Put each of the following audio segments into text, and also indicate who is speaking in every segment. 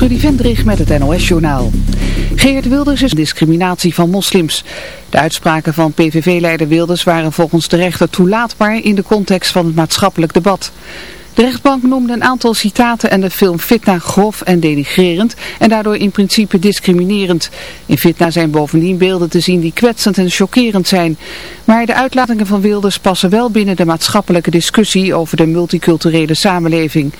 Speaker 1: Trudy Vendrig met het NOS-journaal. Geert Wilders is discriminatie van moslims. De uitspraken van PVV-leider Wilders waren volgens de rechter toelaatbaar in de context van het maatschappelijk debat. De rechtbank noemde een aantal citaten en de film Fitna grof en denigrerend en daardoor in principe discriminerend. In Fitna zijn bovendien beelden te zien die kwetsend en chockerend zijn. Maar de uitlatingen van Wilders passen wel binnen de maatschappelijke discussie over de multiculturele samenleving.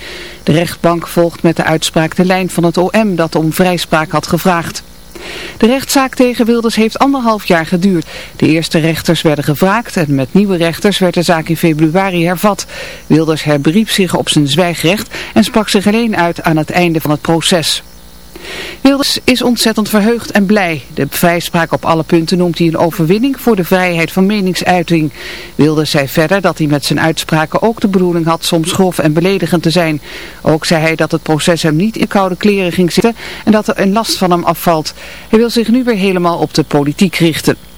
Speaker 1: De rechtbank volgt met de uitspraak de lijn van het OM dat om vrijspraak had gevraagd. De rechtszaak tegen Wilders heeft anderhalf jaar geduurd. De eerste rechters werden gevraagd en met nieuwe rechters werd de zaak in februari hervat. Wilders herberiep zich op zijn zwijgrecht en sprak zich alleen uit aan het einde van het proces. Wilders is ontzettend verheugd en blij. De vrijspraak op alle punten noemt hij een overwinning voor de vrijheid van meningsuiting. Wilders zei verder dat hij met zijn uitspraken ook de bedoeling had soms grof en beledigend te zijn. Ook zei hij dat het proces hem niet in koude kleren ging zitten en dat er een last van hem afvalt. Hij wil zich nu weer helemaal op de politiek richten.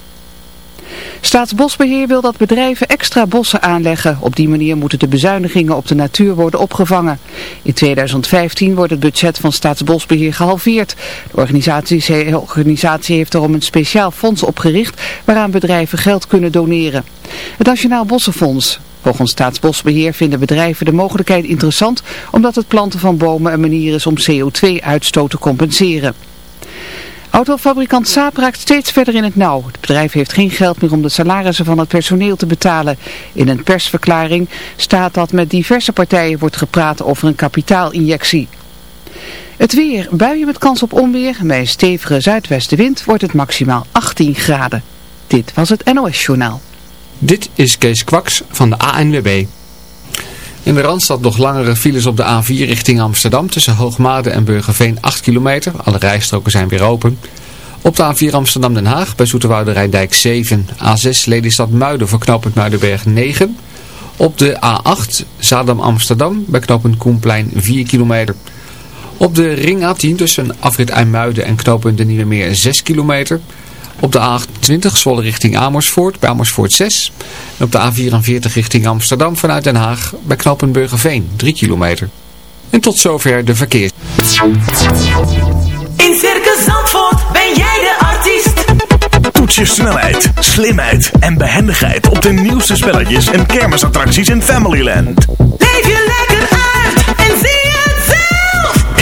Speaker 1: Staatsbosbeheer wil dat bedrijven extra bossen aanleggen. Op die manier moeten de bezuinigingen op de natuur worden opgevangen. In 2015 wordt het budget van Staatsbosbeheer gehalveerd. De organisatie, heeft daarom een speciaal fonds opgericht waaraan bedrijven geld kunnen doneren. Het Nationaal Bossenfonds. Volgens Staatsbosbeheer vinden bedrijven de mogelijkheid interessant omdat het planten van bomen een manier is om CO2-uitstoot te compenseren. Autofabrikant Saab raakt steeds verder in het nauw. Het bedrijf heeft geen geld meer om de salarissen van het personeel te betalen. In een persverklaring staat dat met diverse partijen wordt gepraat over een kapitaalinjectie. Het weer, buien met kans op onweer. Bij een stevige zuidwestenwind wordt het maximaal 18 graden. Dit was het NOS Journaal.
Speaker 2: Dit is Kees Kwaks van de ANWB. In de Randstad nog langere files op de A4 richting Amsterdam tussen Hoogmade en Burgerveen 8 kilometer. Alle rijstroken zijn weer open. Op de A4 Amsterdam-Den Haag bij Zoeterwoude Rijndijk 7. A6 Lelystad Muiden voor knooppunt Muidenberg 9. Op de A8 Zadam-Amsterdam bij knooppunt Koenplein 4 kilometer. Op de ring A10 tussen afrit IJmuiden en knooppunt de Nieuwe Meer 6 kilometer. Op de A28 Zwolle richting Amersfoort bij Amersfoort 6. En op de A44 richting Amsterdam vanuit Den Haag bij Knoppenburgerveen 3 kilometer. En tot zover de verkeer.
Speaker 3: In Circus Zandvoort ben jij de artiest.
Speaker 4: Toets je snelheid, slimheid en behendigheid op de nieuwste spelletjes en kermisattracties in Familyland.
Speaker 3: Leef je lekker uit en zie.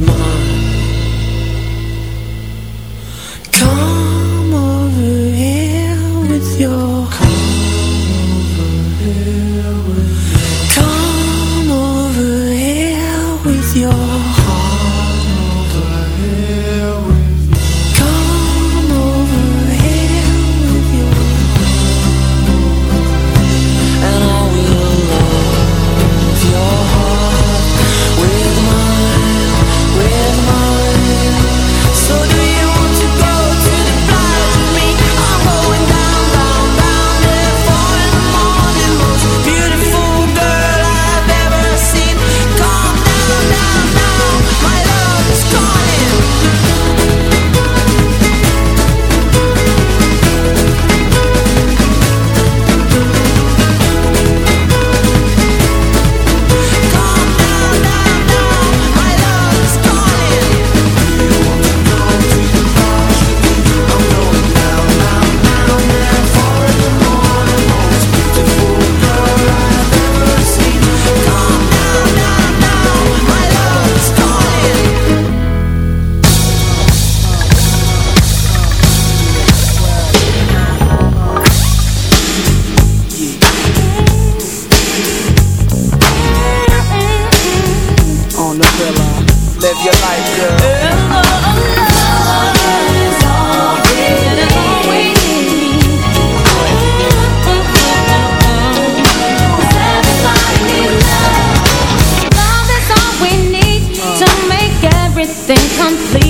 Speaker 5: my
Speaker 6: monthly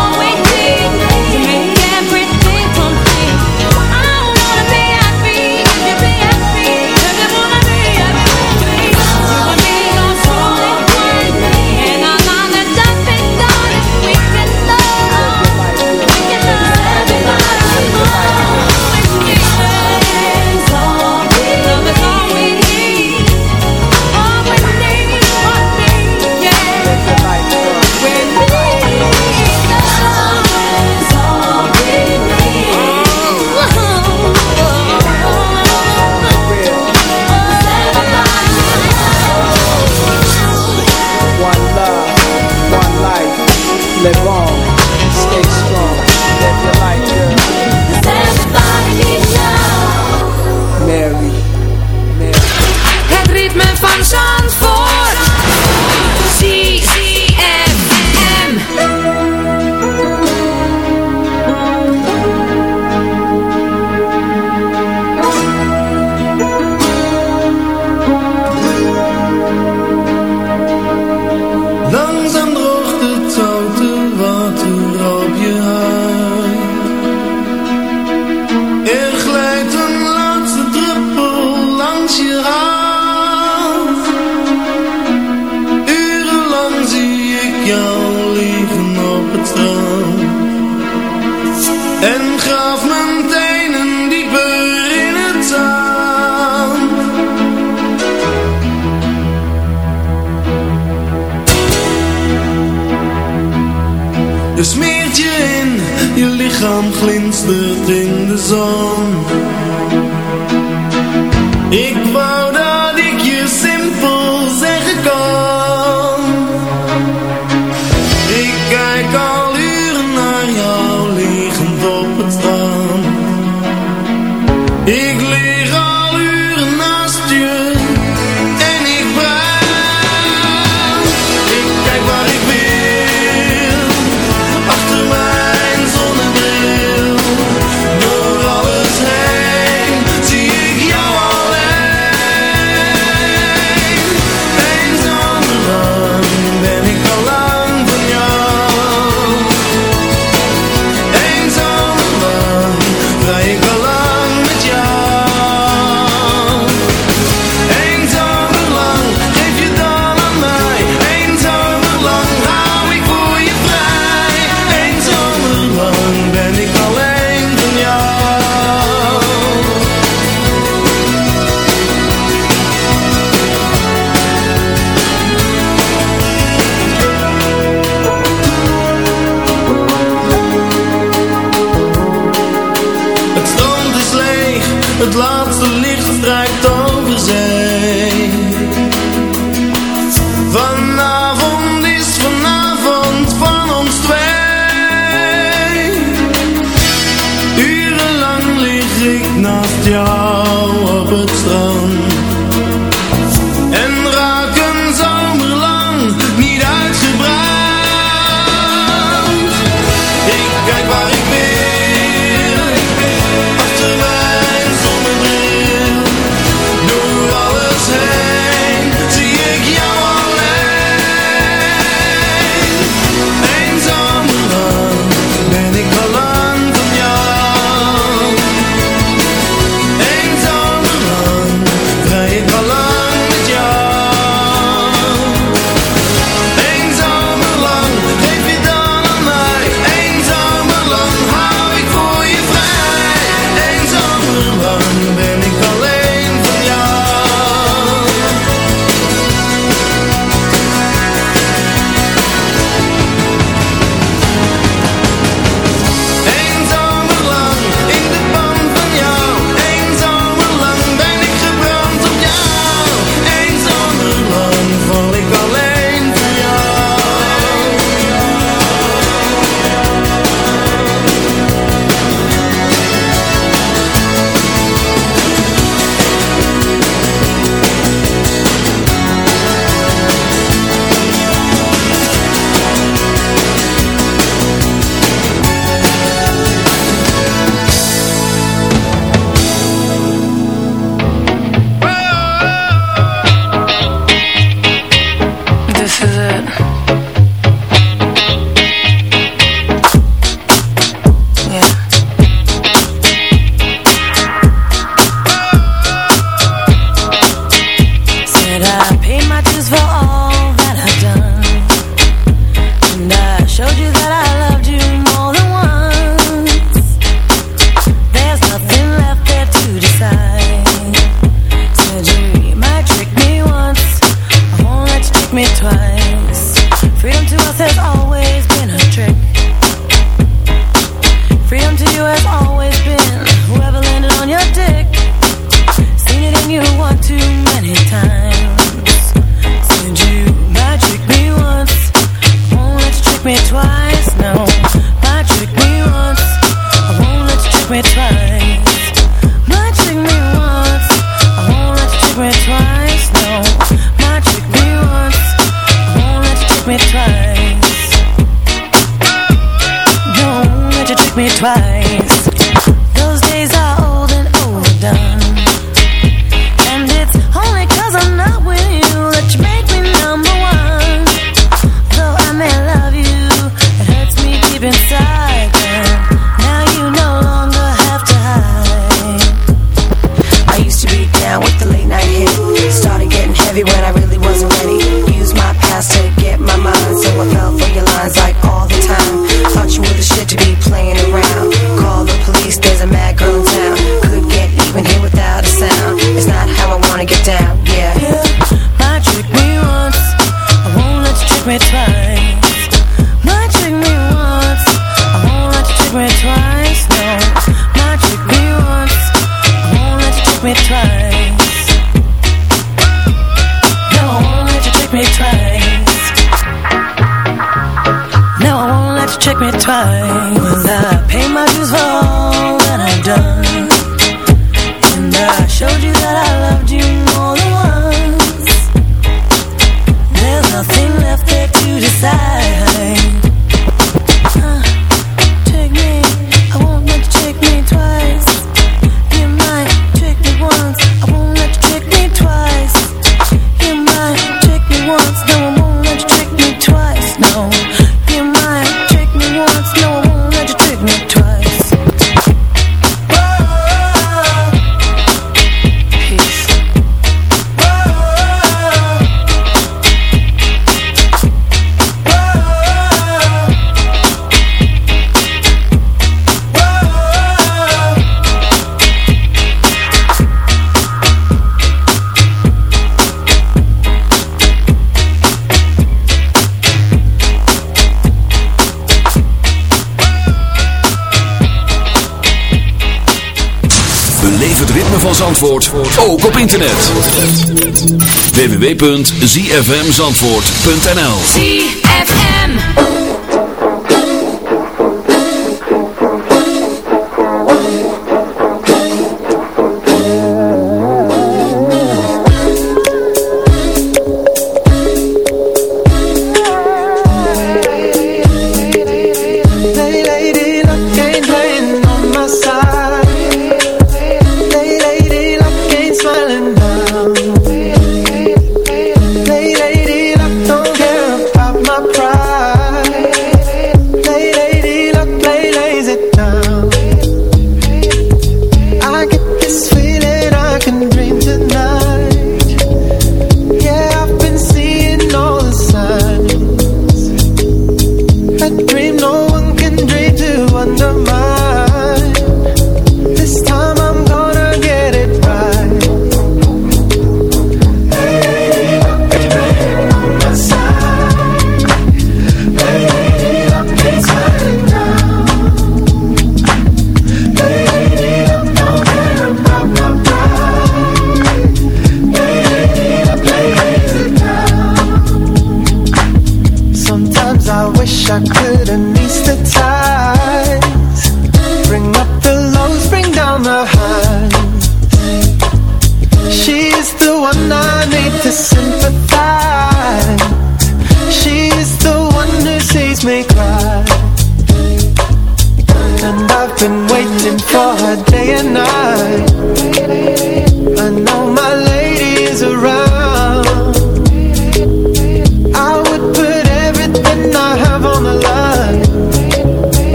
Speaker 7: www.zfmzandvoort.nl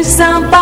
Speaker 8: Somebody.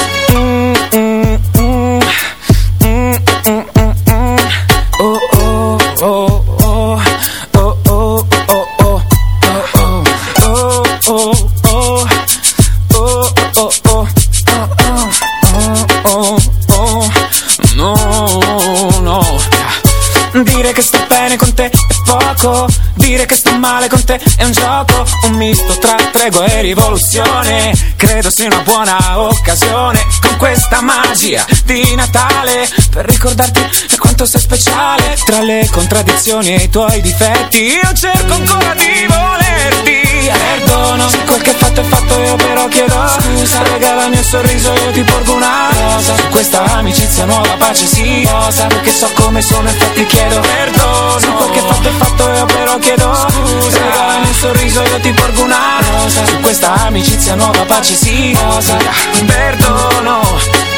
Speaker 9: con te è un gioco Un misto tra tregua e rivoluzione. Credo sia una buona occasione Con questa magia di Natale Per ricordarti quanto sei speciale Tra le contraddizioni e i tuoi difetti. Io cerco ancora di volerti. Perdono Se quel che fatto è fatto io però chiedo Scusa regalami un sorriso io ti porgo una rosa. Su questa amicizia nuova pace sì. Rosa. Perché so come sono infatti chiedo perdono. Se quel che fatto è fatto io però chiedo Scusa. Regalami un sorriso io ti porgo una rosa. Su questa amicizia nuova pace sì. Rosa. Perdono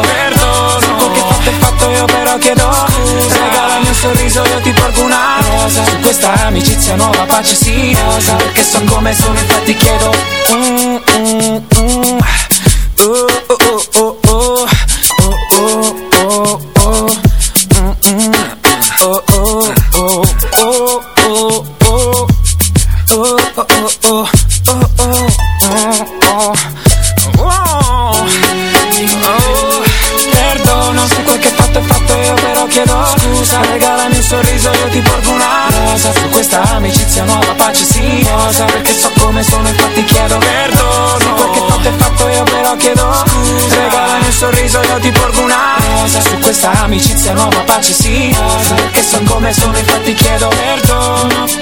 Speaker 9: perdono Se quel che fatto è fatto io però chiedo Scusa. regalami un sorriso io ti porgo una rosa. Su questa amicizia nuova pace sì. Rosa. Perché so come sono infatti chiedo. Mm, mm, mm. Oh, questa amicizia nuova pace Rosa Perché so come sono infatti chiedo perdono